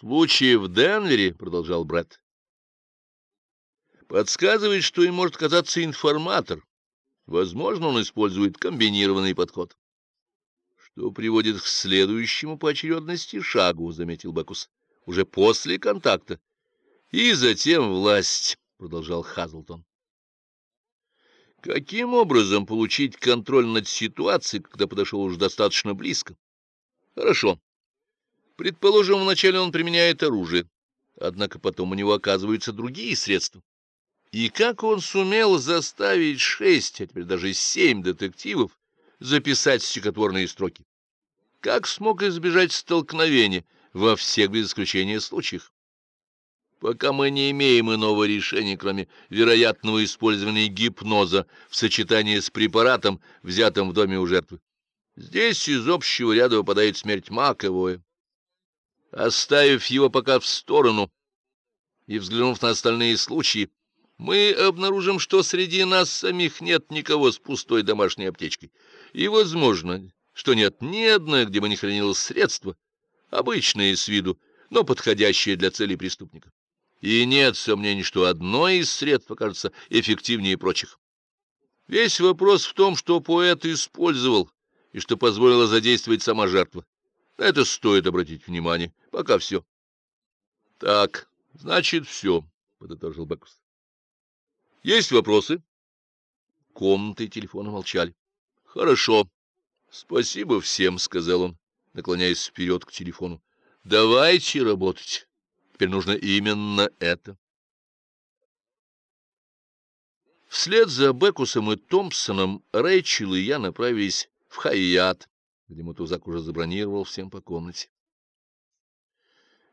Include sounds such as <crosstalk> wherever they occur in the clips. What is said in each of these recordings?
Случай в Денвере, — продолжал Брэд, — подсказывает, что им может казаться информатор. Возможно, он использует комбинированный подход. Что приводит к следующему по очередности шагу, — заметил Бакус, — уже после контакта. И затем власть, — продолжал Хазлтон. Каким образом получить контроль над ситуацией, когда подошел уже достаточно близко? Хорошо. Предположим, вначале он применяет оружие, однако потом у него оказываются другие средства. И как он сумел заставить шесть, а теперь даже семь детективов записать стихотворные строки? Как смог избежать столкновения во всех без исключения случаях? Пока мы не имеем иного решения, кроме вероятного использования гипноза в сочетании с препаратом, взятым в доме у жертвы. Здесь из общего ряда выпадает смерть Маковое. Оставив его пока в сторону и взглянув на остальные случаи, мы обнаружим, что среди нас самих нет никого с пустой домашней аптечкой. И, возможно, что нет ни одной, где бы не хранилось средства, обычные с виду, но подходящие для целей преступника. И нет сомнений, что одно из средств окажется эффективнее прочих. Весь вопрос в том, что поэт использовал и что позволила задействовать сама жертва. Это стоит обратить внимание. Пока все. — Так, значит, все, — подытожил Бекус. — Есть вопросы? Комнаты и телефоны молчали. — Хорошо. Спасибо всем, — сказал он, наклоняясь вперед к телефону. — Давайте работать. Теперь нужно именно это. Вслед за Бекусом и Томпсоном Рэйчел и я направились в Хайят, где Матузак уже забронировал всем по комнате.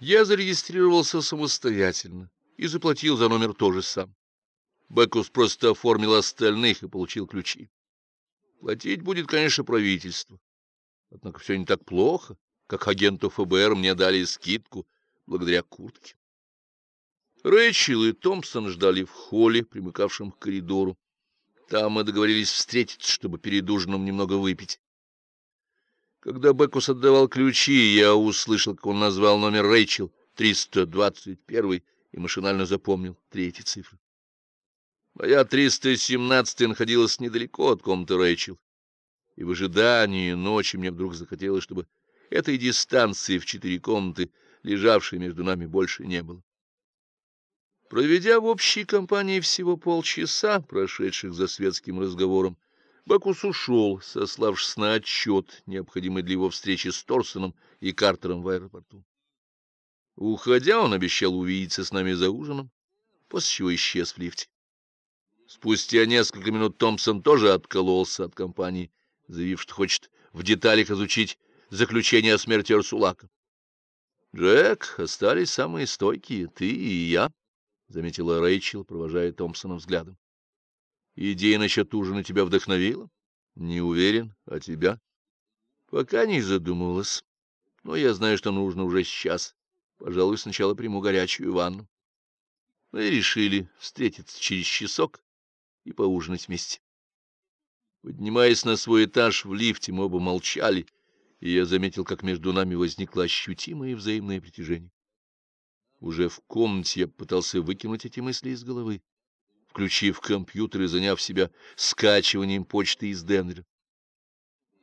Я зарегистрировался самостоятельно и заплатил за номер тоже сам. Бекус просто оформил остальных и получил ключи. Платить будет, конечно, правительство. Однако все не так плохо, как агенту ФБР мне дали скидку благодаря куртке. Рэйчел и Томпсон ждали в холле, примыкавшем к коридору. Там мы договорились встретиться, чтобы перед ужином немного выпить. Когда Бекус отдавал ключи, я услышал, как он назвал номер Рэйчел 321 и машинально запомнил третьи цифры. Моя 317 находилась недалеко от комнаты Рэйчел, и в ожидании ночи мне вдруг захотелось, чтобы этой дистанции в четыре комнаты, лежавшей между нами, больше не было. Проведя в общей компании всего полчаса, прошедших за светским разговором, Бакус ушел, сославшись на отчет, необходимый для его встречи с Торсоном и Картером в аэропорту. Уходя, он обещал увидеться с нами за ужином, после чего исчез в лифте. Спустя несколько минут Томпсон тоже откололся от компании, заявив, что хочет в деталях изучить заключение о смерти Арсулака. — Джек, остались самые стойкие, ты и я, — заметила Рэйчел, провожая Томпсона взглядом. Идея насчет ужина тебя вдохновила? Не уверен. А тебя? Пока не задумывалась. Но я знаю, что нужно уже сейчас. Пожалуй, сначала приму горячую ванну. Мы решили встретиться через часок и поужинать вместе. Поднимаясь на свой этаж в лифте, мы оба молчали, и я заметил, как между нами возникло ощутимое взаимное притяжение. Уже в комнате я пытался выкинуть эти мысли из головы включив компьютер и заняв себя скачиванием почты из Денвера.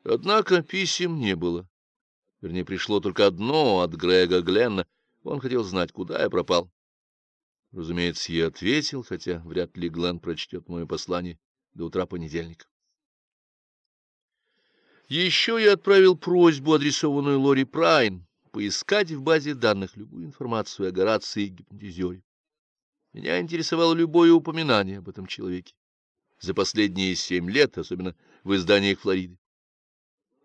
Однако писем не было. Вернее, пришло только одно от Грега Гленна. Он хотел знать, куда я пропал. Разумеется, я ответил, хотя вряд ли Глен прочтет мое послание до утра понедельника. Еще я отправил просьбу, адресованную Лори Прайн, поискать в базе данных любую информацию о Горации и гипнотизере. Меня интересовало любое упоминание об этом человеке за последние семь лет, особенно в изданиях Флориды.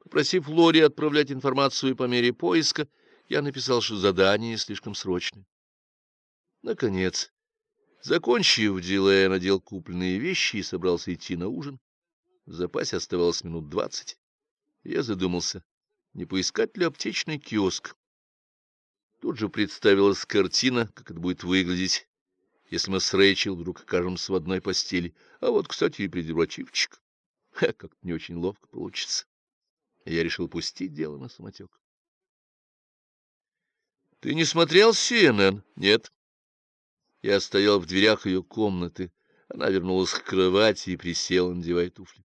Попросив Лори отправлять информацию по мере поиска, я написал, что задание слишком срочное. Наконец, закончив дело, я надел купленные вещи и собрался идти на ужин. В запасе оставалось минут двадцать. Я задумался, не поискать ли аптечный киоск. Тут же представилась картина, как это будет выглядеть если мы с Рэйчел вдруг окажемся в одной постели. А вот, кстати, и презервативчик. <laughs> Как-то не очень ловко получится. Я решил пустить дело на самотек. Ты не смотрел CNN? Нет. Я стоял в дверях ее комнаты. Она вернулась к кровати и присела, надевая туфли.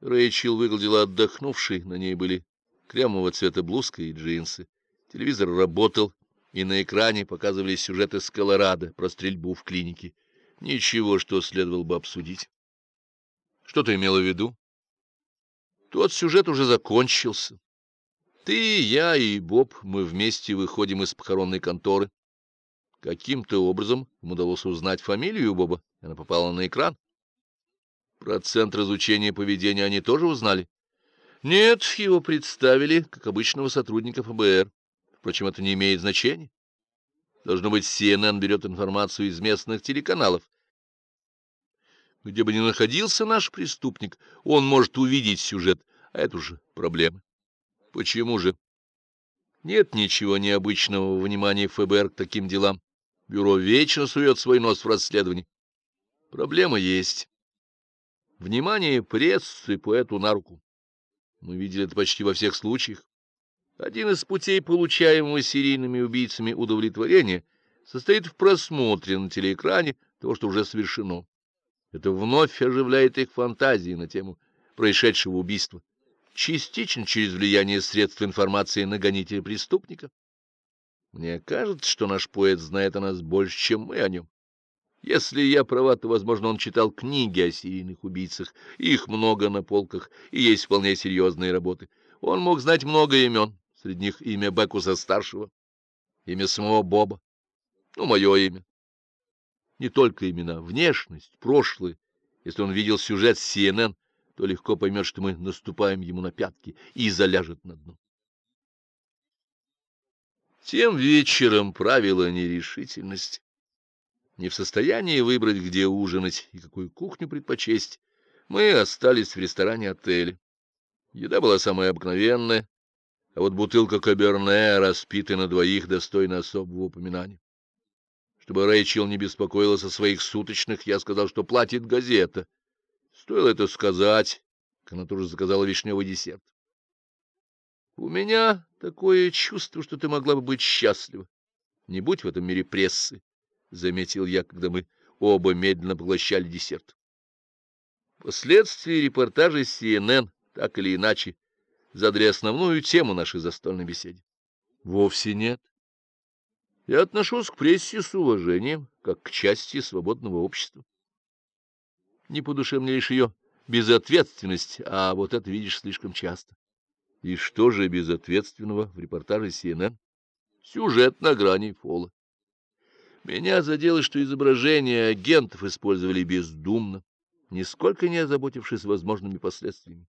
Рэйчел выглядела отдохнувшей, на ней были кремового цвета блузка и джинсы. Телевизор работал, и на экране показывались сюжеты с Колорадо про стрельбу в клинике. Ничего, что следовало бы обсудить. Что ты имела в виду? Тот сюжет уже закончился. Ты, я и Боб, мы вместе выходим из похоронной конторы. Каким-то образом им удалось узнать фамилию Боба, она попала на экран. Про центр изучения поведения они тоже узнали? Нет, его представили как обычного сотрудника ФБР. Впрочем, это не имеет значения. Должно быть, CNN берет информацию из местных телеканалов. Где бы ни находился наш преступник, он может увидеть сюжет, а это уже проблема. Почему же? Нет ничего необычного в внимании ФБР к таким делам. Бюро вечно сует свой нос в расследовании. Проблема есть. Внимание прессы поэту на руку. Мы видели это почти во всех случаях. Один из путей получаемого серийными убийцами удовлетворения состоит в просмотре на телеэкране того, что уже совершено. Это вновь оживляет их фантазии на тему происшедшего убийства частично через влияние средств информации на гонителя преступника. Мне кажется, что наш поэт знает о нас больше, чем мы о нем. Если я права, то, возможно, он читал книги о серийных убийцах. Их много на полках, и есть вполне серьезные работы. Он мог знать много имен, среди них имя Бекуса-старшего, имя самого Боба, ну, мое имя. Не только имена, внешность, прошлое. Если он видел сюжет CNN, то легко поймет, что мы наступаем ему на пятки и заляжет на дно. Тем вечером правила нерешительность. Не в состоянии выбрать, где ужинать и какую кухню предпочесть, мы остались в ресторане отеля. Еда была самая обыкновенная, а вот бутылка Каберне, распитая на двоих, достойна особого упоминания. Чтобы Рэйчел не беспокоилась о своих суточных, я сказал, что платит газета, Стоило это сказать, она тоже заказала вишневый десерт. — У меня такое чувство, что ты могла бы быть счастлива. Не будь в этом мире прессы, — заметил я, когда мы оба медленно поглощали десерт. Последствия репортажей CNN, так или иначе, задали основную тему нашей застольной беседы. Вовсе нет. Я отношусь к прессе с уважением, как к части свободного общества. Не по душе мне лишь ее безответственность, а вот это видишь слишком часто. И что же безответственного в репортаже CNN? Сюжет на грани фола. Меня задело, что изображения агентов использовали бездумно, нисколько не озаботившись возможными последствиями.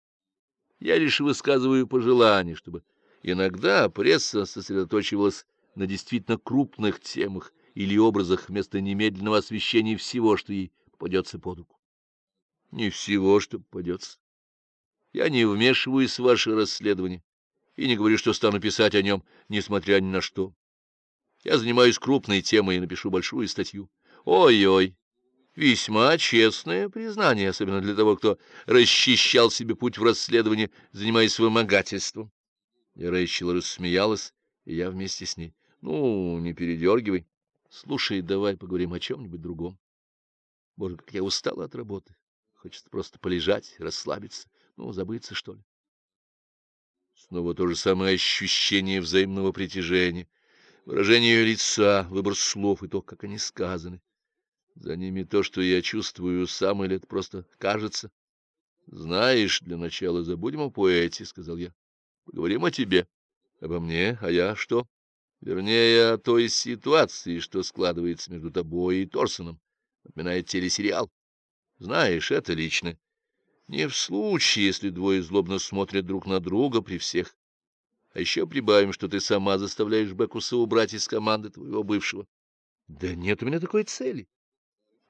Я лишь высказываю пожелание, чтобы иногда пресса сосредоточивалась на действительно крупных темах или образах вместо немедленного освещения всего, что ей попадется под руку не всего, что попадется. Я не вмешиваюсь в ваше расследование и не говорю, что стану писать о нем, несмотря ни на что. Я занимаюсь крупной темой и напишу большую статью. Ой-ой, весьма честное признание, особенно для того, кто расчищал себе путь в расследование, занимаясь вымогательством. Рэйчел рассмеялась, и я вместе с ней. Ну, не передергивай. Слушай, давай поговорим о чем-нибудь другом. Боже, как я устала от работы. Хочется просто полежать, расслабиться, ну, забыться, что ли. Снова то же самое ощущение взаимного притяжения, выражение ее лица, выбор слов и то, как они сказаны. За ними то, что я чувствую сам, или это просто кажется. Знаешь, для начала забудем о поэте, — сказал я. Поговорим о тебе. Обо мне, а я что? Вернее, о той ситуации, что складывается между тобой и Торсоном. Напоминает телесериал. Знаешь, это лично. Не в случае, если двое злобно смотрят друг на друга при всех. А еще прибавим, что ты сама заставляешь Бекуса убрать из команды твоего бывшего. Да нет у меня такой цели.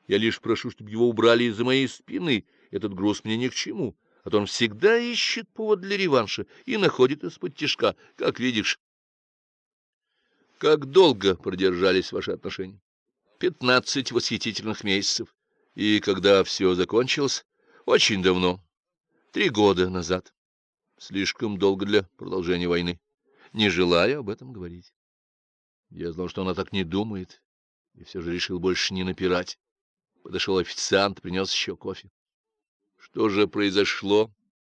Я лишь прошу, чтобы его убрали из-за моей спины. Этот груз мне ни к чему. А то он всегда ищет повод для реванша и находит из-под тишка, как видишь. Как долго продержались ваши отношения? Пятнадцать восхитительных месяцев. И когда все закончилось? Очень давно. Три года назад. Слишком долго для продолжения войны. Не желаю об этом говорить. Я знал, что она так не думает, и все же решил больше не напирать. Подошел официант, принес еще кофе. — Что же произошло?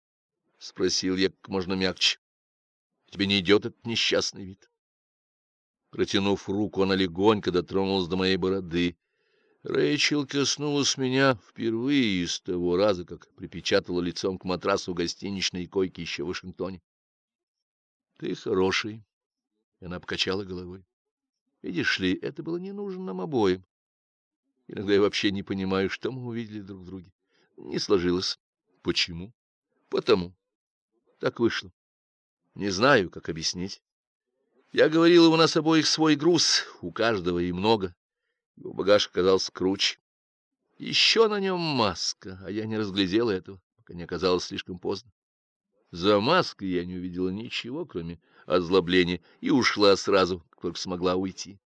— спросил я как можно мягче. — Тебе не идет этот несчастный вид. Протянув руку, она легонько дотронулась до моей бороды. Рэйчел коснулась меня впервые с того раза, как припечатала лицом к матрасу гостиничной койки еще в Вашингтоне. — Ты хороший. Она покачала головой. Видишь ли, это было не нужно нам обоим. Иногда я вообще не понимаю, что мы увидели друг в друге. Не сложилось. Почему? Потому. Так вышло. Не знаю, как объяснить. Я говорил, у нас обоих свой груз, у каждого и много. Его багаж оказался круче. Еще на нем маска, а я не разглядел этого, пока не оказалось слишком поздно. За маской я не увидела ничего, кроме озлобления, и ушла сразу, как только смогла уйти.